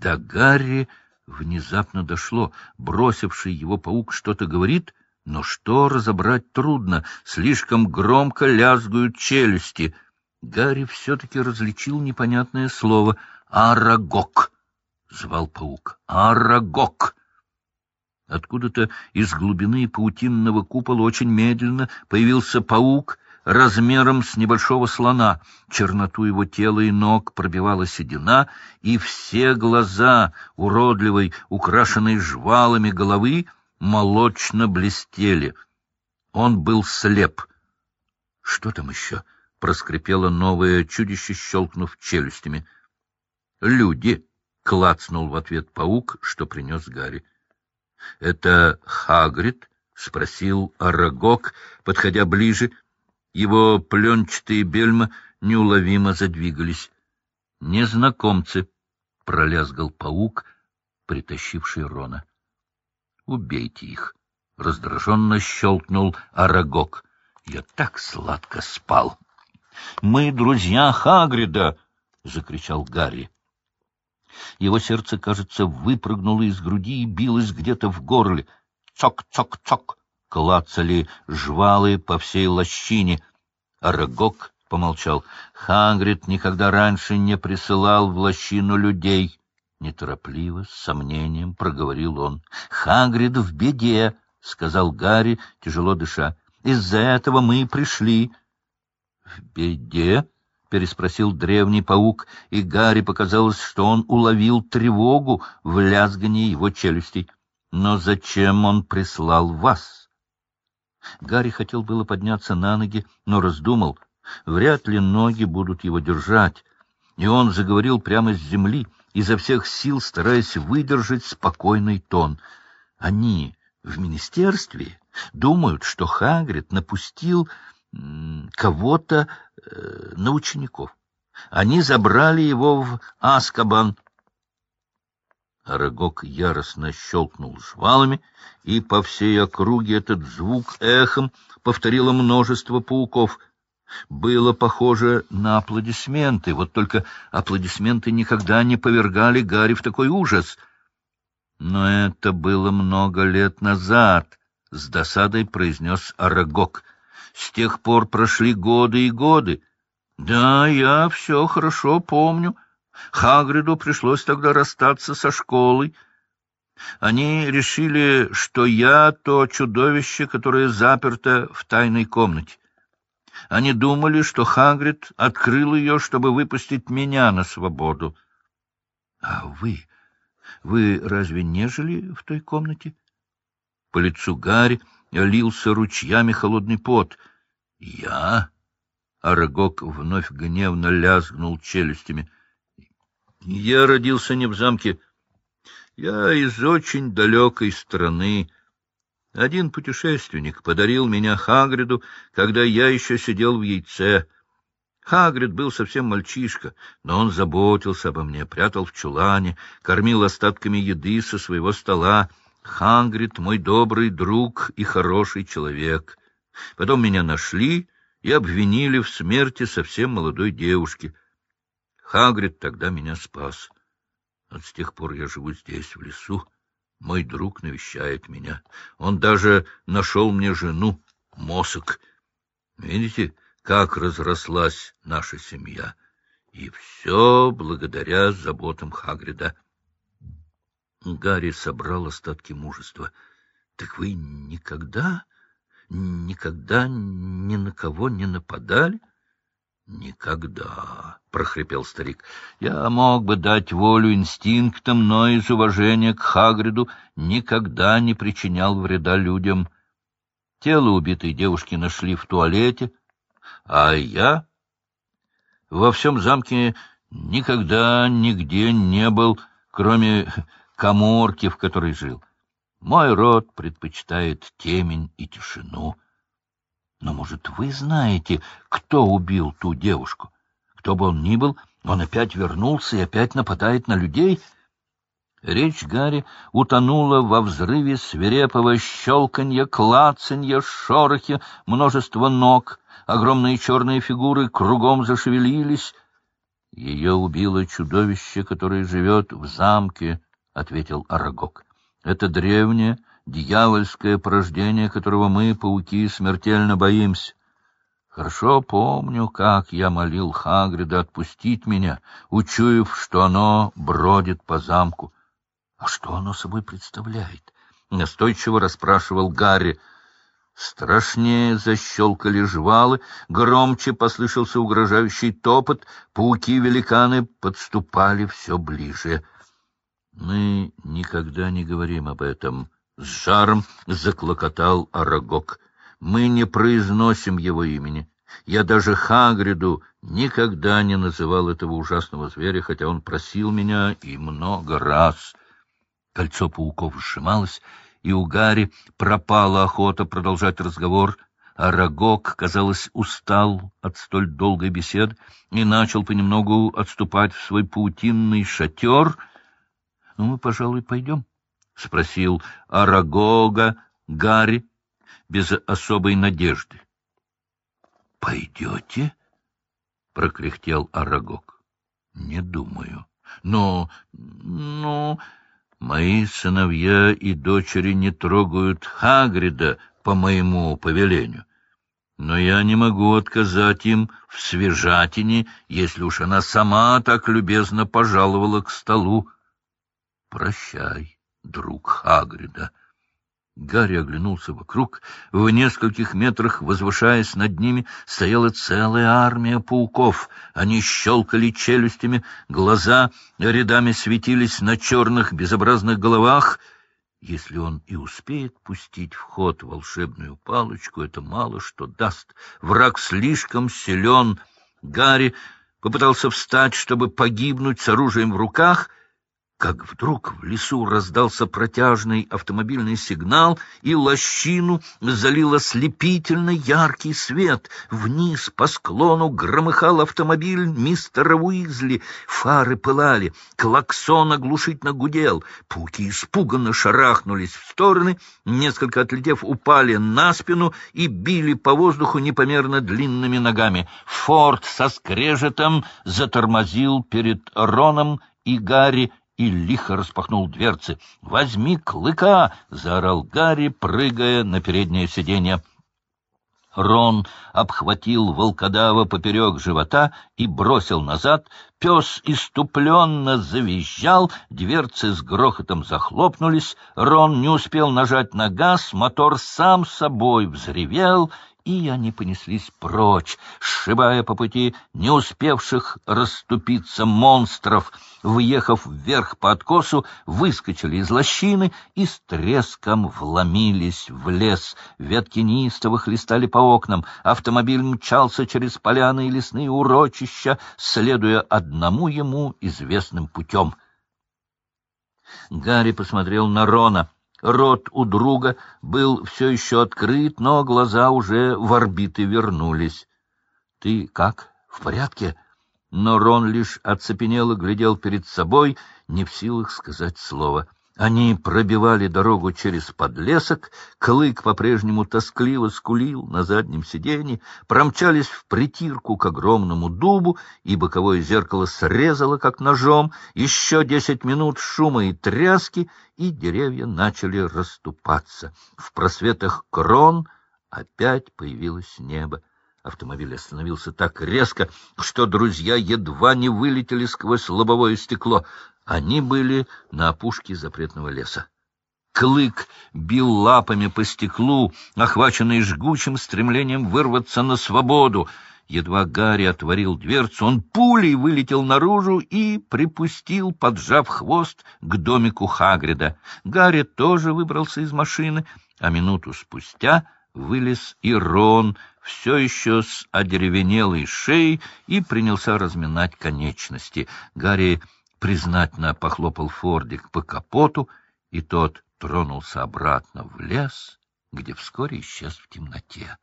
До Гарри внезапно дошло. Бросивший его паук что-то говорит, но что разобрать трудно, слишком громко лязгают челюсти. Гарри все-таки различил непонятное слово «Арагок». — звал паук. «Арагок!» Откуда-то из глубины паутинного купола очень медленно появился паук размером с небольшого слона. Черноту его тела и ног пробивала седина, и все глаза уродливой, украшенной жвалами головы, молочно блестели. Он был слеп. — Что там еще? — проскрипело новое чудище, щелкнув челюстями. — Люди! — клацнул в ответ паук, что принес Гарри. — Это Хагрид? — спросил Арагог, подходя ближе. Его пленчатые бельма неуловимо задвигались. — Незнакомцы, — пролязгал паук, притащивший Рона. — Убейте их, — раздраженно щелкнул Арагог. — Я так сладко спал. — Мы друзья Хагрида! — закричал Гарри. Его сердце, кажется, выпрыгнуло из груди и билось где-то в горле. Цок-цок-цок! Клацали жвалы по всей лощине. Арагог помолчал. Хагрид никогда раньше не присылал в лощину людей. Неторопливо, с сомнением проговорил он. — Хагрид в беде, — сказал Гарри, тяжело дыша. — Из-за этого мы и пришли. — В беде? — переспросил древний паук, и Гарри показалось, что он уловил тревогу в лязгании его челюстей. «Но зачем он прислал вас?» Гарри хотел было подняться на ноги, но раздумал. Вряд ли ноги будут его держать. И он заговорил прямо с земли, изо всех сил стараясь выдержать спокойный тон. Они в министерстве думают, что Хагрид напустил кого-то э, на учеников. Они забрали его в Аскабан. Арагог яростно щелкнул жвалами, и по всей округе этот звук эхом повторило множество пауков. Было похоже на аплодисменты, вот только аплодисменты никогда не повергали Гарри в такой ужас. Но это было много лет назад, — с досадой произнес Арагог — с тех пор прошли годы и годы. Да, я все хорошо помню. Хагриду пришлось тогда расстаться со школой. Они решили, что я то чудовище, которое заперто в тайной комнате. Они думали, что Хагрид открыл ее, чтобы выпустить меня на свободу. — А вы? Вы разве не жили в той комнате? По лицу Гарри лился ручьями холодный пот. — Я? Арагог вновь гневно лязгнул челюстями. — Я родился не в замке. Я из очень далекой страны. Один путешественник подарил меня Хагриду, когда я еще сидел в яйце. Хагрид был совсем мальчишка, но он заботился обо мне, прятал в чулане, кормил остатками еды со своего стола, Хангрид — мой добрый друг и хороший человек. Потом меня нашли и обвинили в смерти совсем молодой девушки. Хагрид тогда меня спас. Вот с тех пор я живу здесь, в лесу. Мой друг навещает меня. Он даже нашел мне жену, Мосок. Видите, как разрослась наша семья? И все благодаря заботам Хагрида. Гарри собрал остатки мужества. — Так вы никогда, никогда ни на кого не нападали? — Никогда, — прохрипел старик. — Я мог бы дать волю инстинктам, но из уважения к Хагриду никогда не причинял вреда людям. Тело убитой девушки нашли в туалете, а я во всем замке никогда нигде не был, кроме коморке, в которой жил. Мой род предпочитает темень и тишину. Но, может, вы знаете, кто убил ту девушку? Кто бы он ни был, он опять вернулся и опять нападает на людей. Речь Гарри утонула во взрыве свирепого щелканья, клацанья, шорохи, множество ног. Огромные черные фигуры кругом зашевелились. — Ее убило чудовище, которое живет в замке, — ответил Арагог. — Это древнее, дьявольское порождение, которого мы, пауки, смертельно боимся. Хорошо помню, как я молил Хагрида отпустить меня, учуяв, что оно бродит по замку. — А что оно собой представляет? — настойчиво расспрашивал Гарри. Страшнее защелкали жвалы, громче послышался угрожающий топот, пауки-великаны подступали все ближе. — Мы никогда не говорим об этом, — с жаром заклокотал Арагог. — Мы не произносим его имени. Я даже Хагриду никогда не называл этого ужасного зверя, хотя он просил меня и много раз. Кольцо пауков сжималось, и у Гарри пропала охота продолжать разговор, а Рогок, казалось, устал от столь долгой беседы и начал понемногу отступать в свой паутинный шатер. — Ну, мы, пожалуй, пойдем, — спросил Арагога Гарри без особой надежды. — Пойдете? — прокряхтел Арагог. — Не думаю. — Но... ну... Мои сыновья и дочери не трогают Хагрида по моему повелению. Но я не могу отказать им в свежатине, если уж она сама так любезно пожаловала к столу. Прощай, друг Хагрида. Гарри оглянулся вокруг. В нескольких метрах, возвышаясь над ними, стояла целая армия пауков. Они щелкали челюстями, глаза рядами светились на черных безобразных головах. Если он и успеет пустить в ход волшебную палочку, это мало что даст. Враг слишком силен. Гарри попытался встать, чтобы погибнуть с оружием в руках — как вдруг в лесу раздался протяжный автомобильный сигнал, и лощину залил ослепительно яркий свет. Вниз по склону громыхал автомобиль мистера Уизли. Фары пылали, клаксон оглушительно гудел. Пауки испуганно шарахнулись в стороны, несколько отлетев упали на спину и били по воздуху непомерно длинными ногами. Форд со скрежетом затормозил перед Роном и Гарри, и лихо распахнул дверцы. «Возьми клыка!» — заорал Гарри, прыгая на переднее сиденье. Рон обхватил волкодава поперек живота и бросил назад. Пес иступленно завизжал, дверцы с грохотом захлопнулись. Рон не успел нажать на газ, мотор сам собой взревел — и они понеслись прочь, сшибая по пути не успевших расступиться монстров. Въехав вверх по откосу, выскочили из лощины и с треском вломились в лес. Ветки неистово хлестали по окнам, автомобиль мчался через поляны и лесные урочища, следуя одному ему известным путем. Гарри посмотрел на Рона — Рот у друга был все еще открыт, но глаза уже в орбиты вернулись. — Ты как? В порядке? Но Рон лишь оцепенело глядел перед собой, не в силах сказать слова — они пробивали дорогу через подлесок, Клык по-прежнему тоскливо скулил на заднем сиденье, промчались в притирку к огромному дубу, и боковое зеркало срезало, как ножом, еще десять минут шума и тряски, и деревья начали расступаться. В просветах крон опять появилось небо. Автомобиль остановился так резко, что друзья едва не вылетели сквозь лобовое стекло. Они были на опушке запретного леса. Клык бил лапами по стеклу, охваченный жгучим стремлением вырваться на свободу. Едва Гарри отворил дверцу, он пулей вылетел наружу и припустил, поджав хвост, к домику Хагрида. Гарри тоже выбрался из машины, а минуту спустя вылез и Рон, все еще с одеревенелой шеей, и принялся разминать конечности. Гарри признательно похлопал Фордик по капоту, и тот тронулся обратно в лес, где вскоре исчез в темноте.